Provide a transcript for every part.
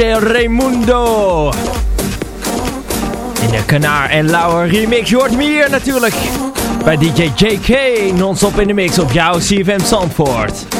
DJ Raimundo. In de Kanaar en Lauer remix. Je hoort me hier natuurlijk. Bij DJ JK. Non-stop in de mix op jouw CFM Zandvoort.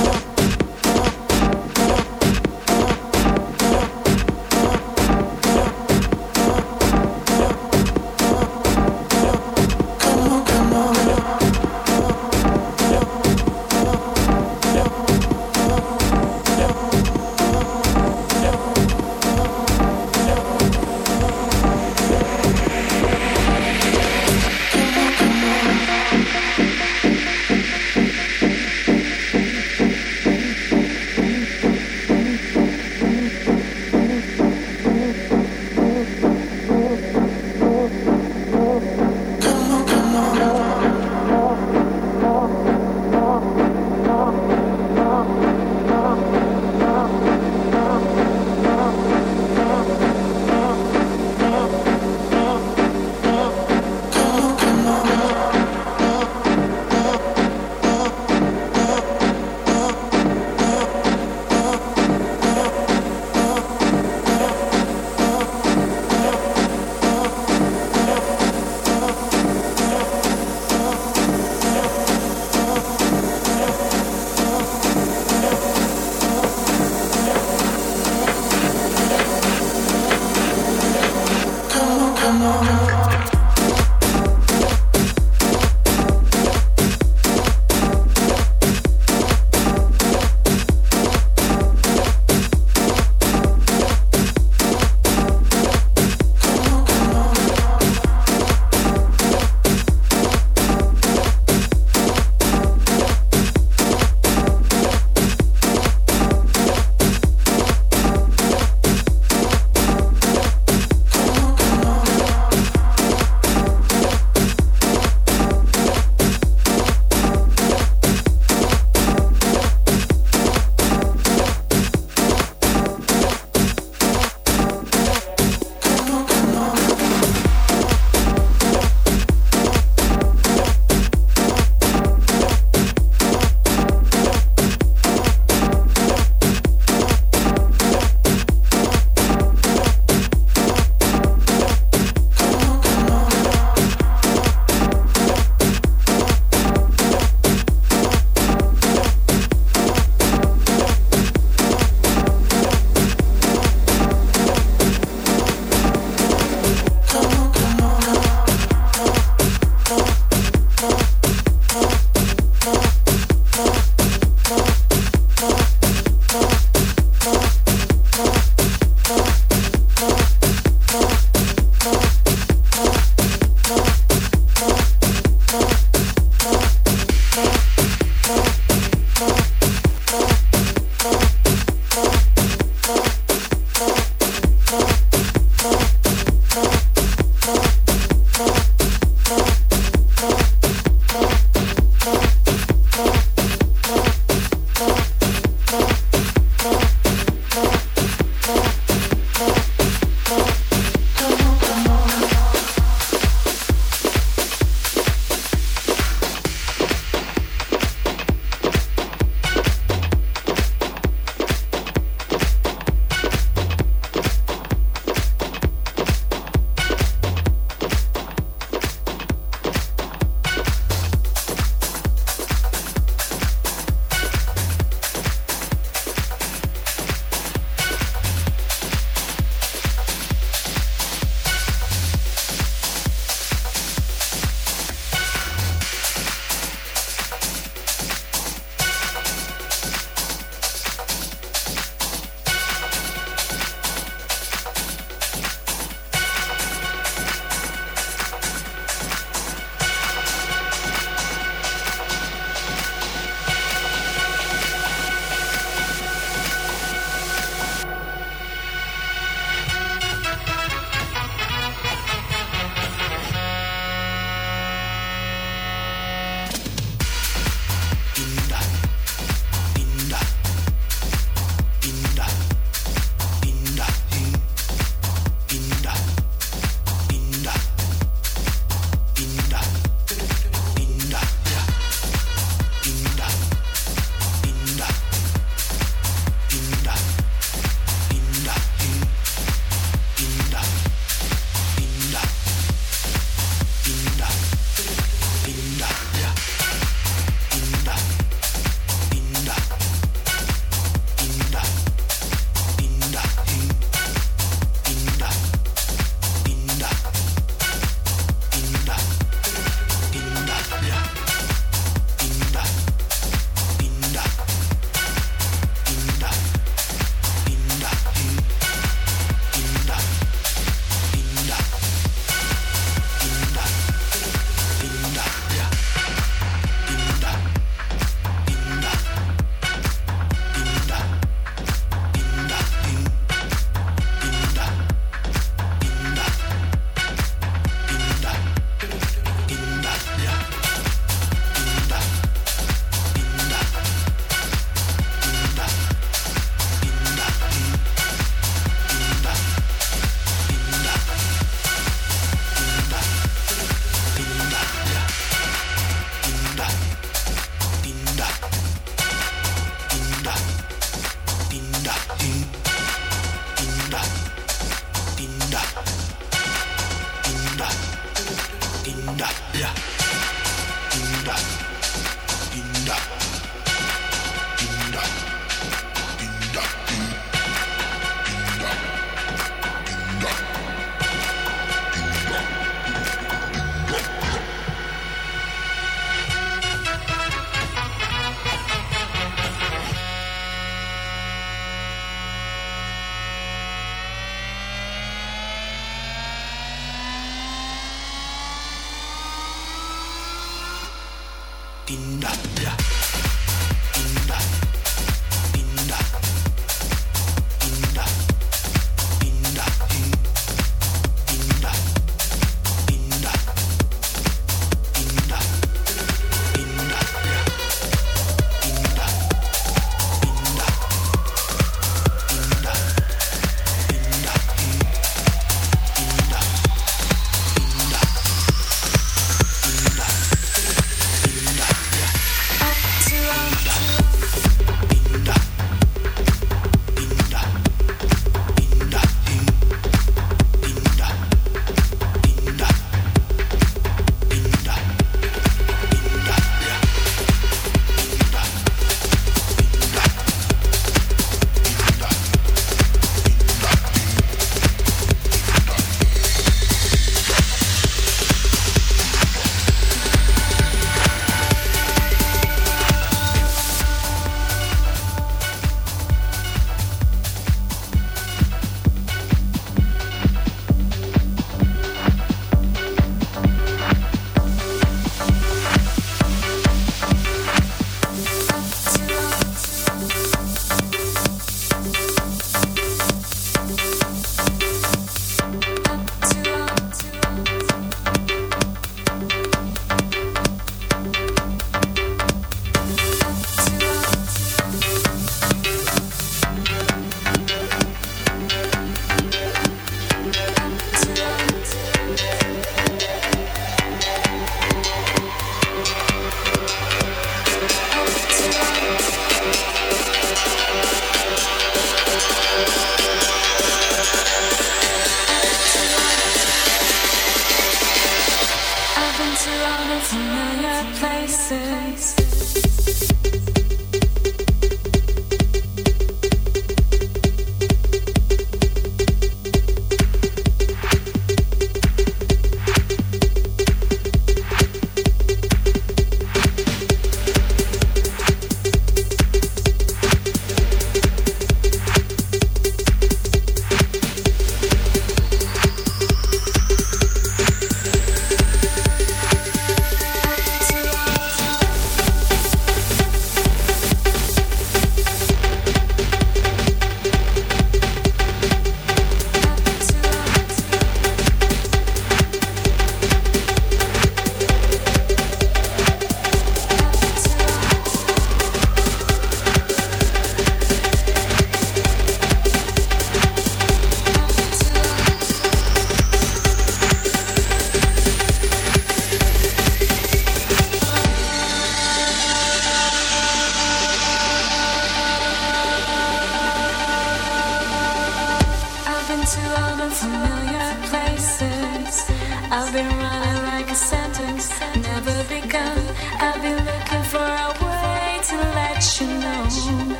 familiar places.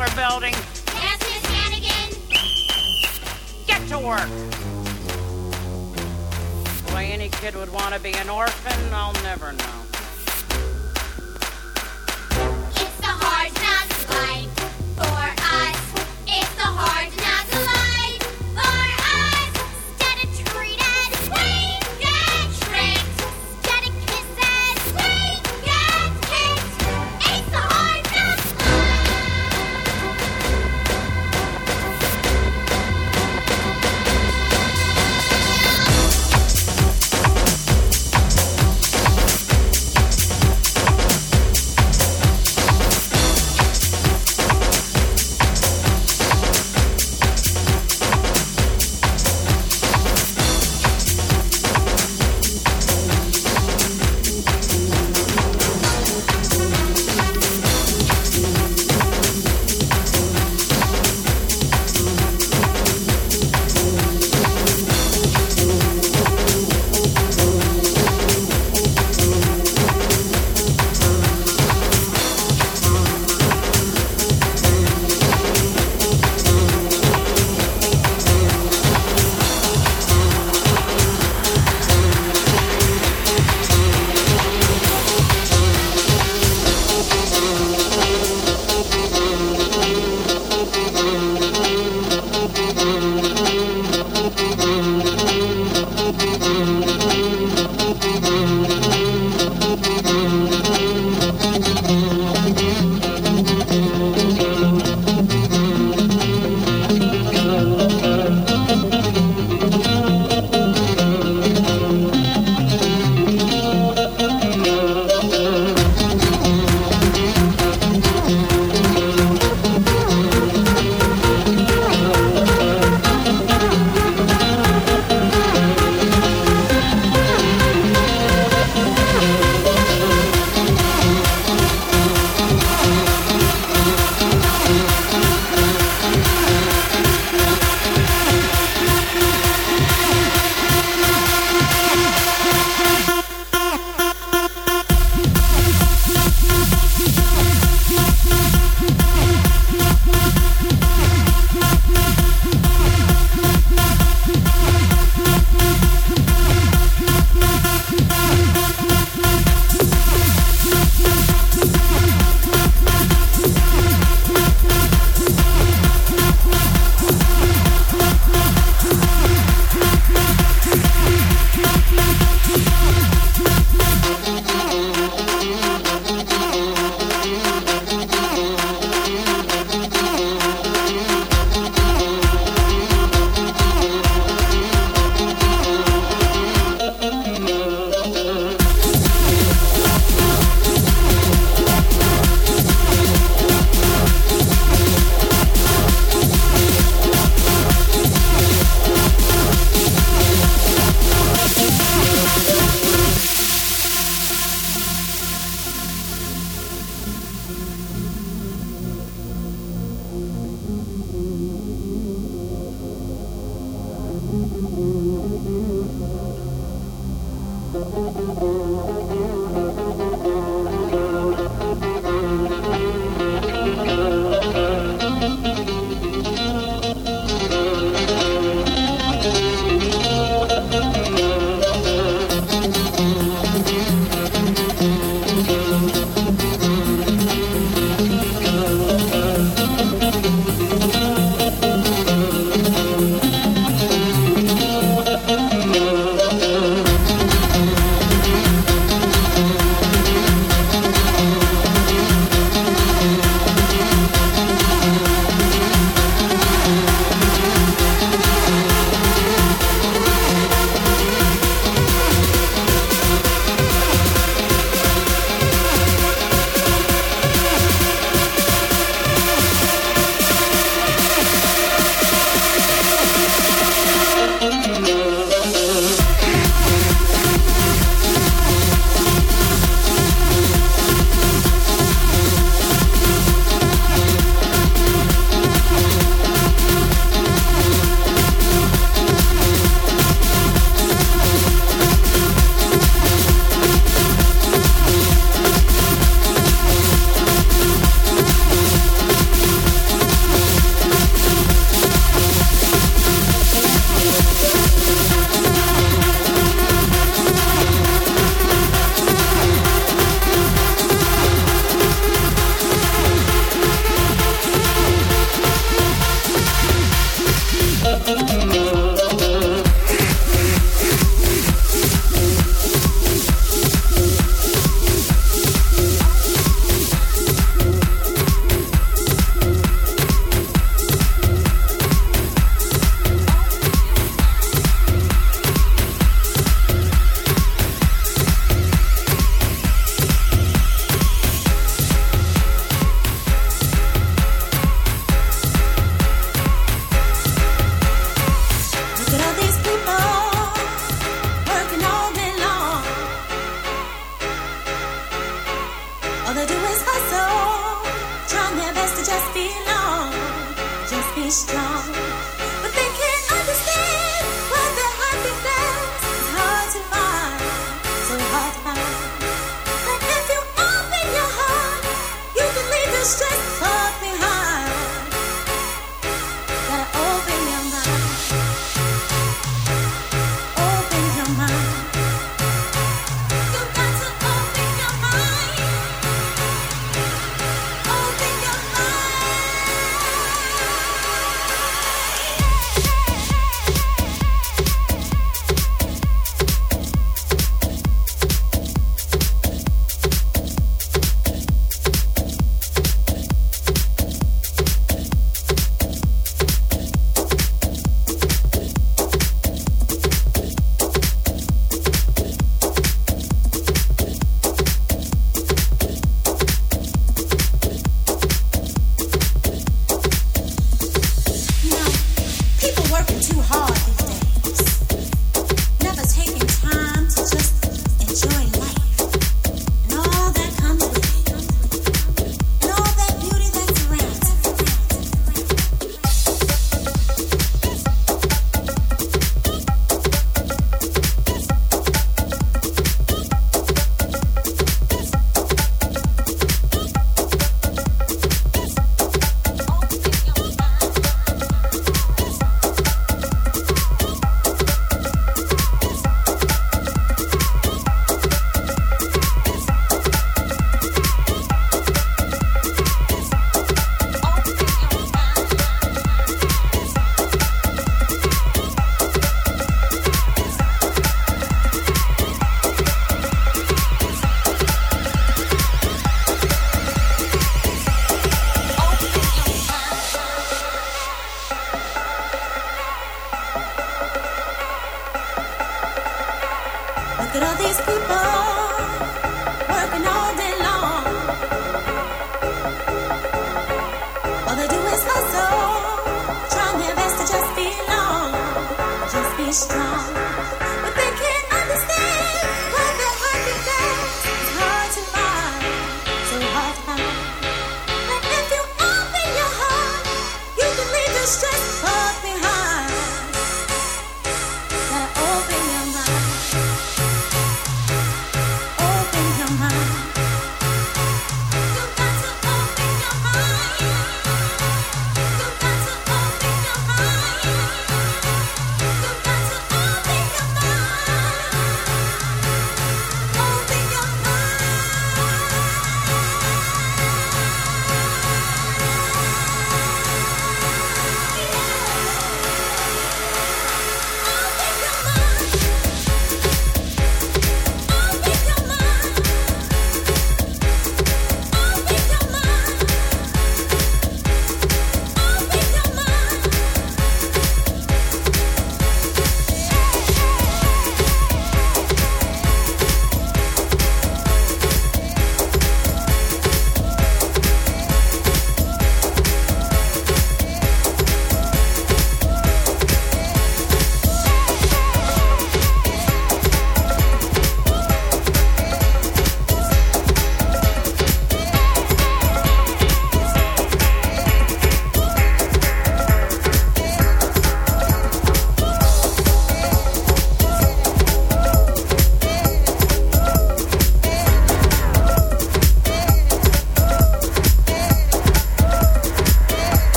Chrysler building. Yes, Miss Hannigan? Get to work. Why any kid would want to be an orphan, I'll never know. It's the hard knocks life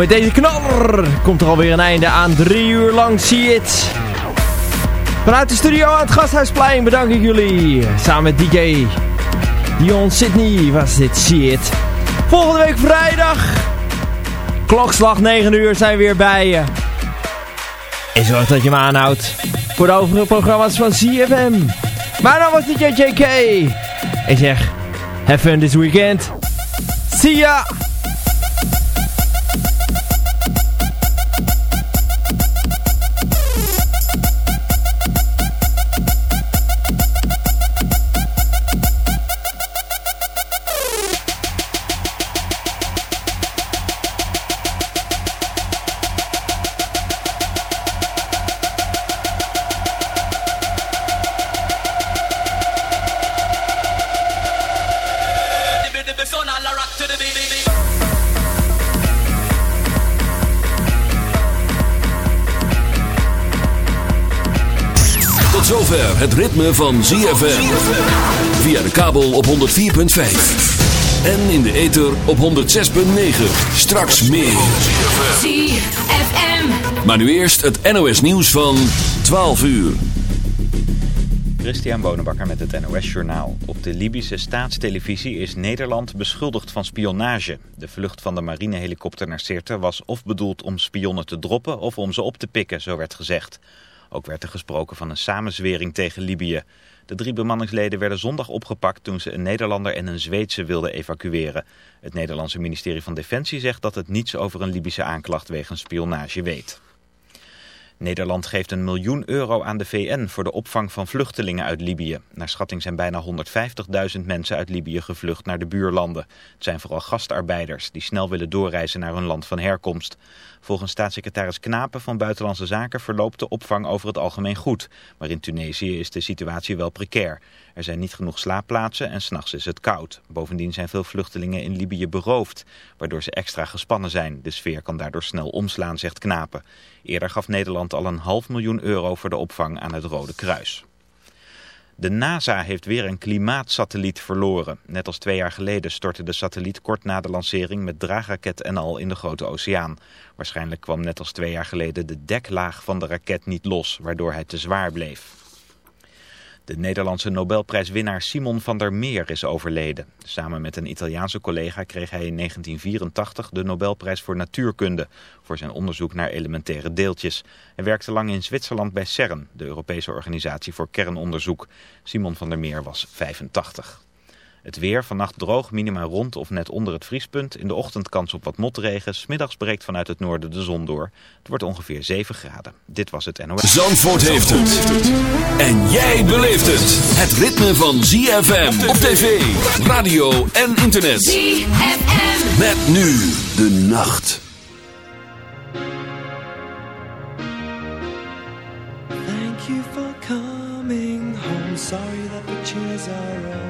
met deze knaller komt er alweer een einde aan. Drie uur lang, zie het. Vanuit de studio aan het Gasthuisplein bedank ik jullie. Samen met DJ Dion Sydney was dit, zie het. Volgende week vrijdag, klokslag 9 uur, zijn we weer bij je. En zorg dat je me aanhoudt voor de overige programma's van CFM. Mijn naam was DJ JK. Ik zeg, have fun this weekend. See ya! Het ritme van ZFM. Via de kabel op 104.5. En in de ether op 106.9. Straks meer. ZFM. Maar nu eerst het NOS nieuws van 12 uur. Christian Bonenbakker met het NOS Journaal. Op de Libische staatstelevisie is Nederland beschuldigd van spionage. De vlucht van de marinehelikopter naar Sirte was of bedoeld om spionnen te droppen of om ze op te pikken, zo werd gezegd. Ook werd er gesproken van een samenzwering tegen Libië. De drie bemanningsleden werden zondag opgepakt toen ze een Nederlander en een Zweedse wilden evacueren. Het Nederlandse ministerie van Defensie zegt dat het niets over een Libische aanklacht wegens spionage weet. Nederland geeft een miljoen euro aan de VN voor de opvang van vluchtelingen uit Libië. Naar schatting zijn bijna 150.000 mensen uit Libië gevlucht naar de buurlanden. Het zijn vooral gastarbeiders die snel willen doorreizen naar hun land van herkomst. Volgens staatssecretaris Knapen van Buitenlandse Zaken verloopt de opvang over het algemeen goed. Maar in Tunesië is de situatie wel precair. Er zijn niet genoeg slaapplaatsen en s'nachts is het koud. Bovendien zijn veel vluchtelingen in Libië beroofd, waardoor ze extra gespannen zijn. De sfeer kan daardoor snel omslaan, zegt Knapen. Eerder gaf Nederland al een half miljoen euro voor de opvang aan het Rode Kruis. De NASA heeft weer een klimaatsatelliet verloren. Net als twee jaar geleden stortte de satelliet kort na de lancering met draagraket en al in de grote oceaan. Waarschijnlijk kwam net als twee jaar geleden de deklaag van de raket niet los, waardoor hij te zwaar bleef. De Nederlandse Nobelprijswinnaar Simon van der Meer is overleden. Samen met een Italiaanse collega kreeg hij in 1984 de Nobelprijs voor natuurkunde... voor zijn onderzoek naar elementaire deeltjes. Hij werkte lang in Zwitserland bij CERN, de Europese organisatie voor kernonderzoek. Simon van der Meer was 85. Het weer, vannacht droog, minima rond of net onder het vriespunt. In de ochtend kans op wat motregen. Smiddags breekt vanuit het noorden de zon door. Het wordt ongeveer 7 graden. Dit was het NOS. Zandvoort heeft het. En jij beleeft het. Het ritme van ZFM op tv, radio en internet. ZFM. Met nu de nacht. Thank you for coming home. Sorry that the chairs are all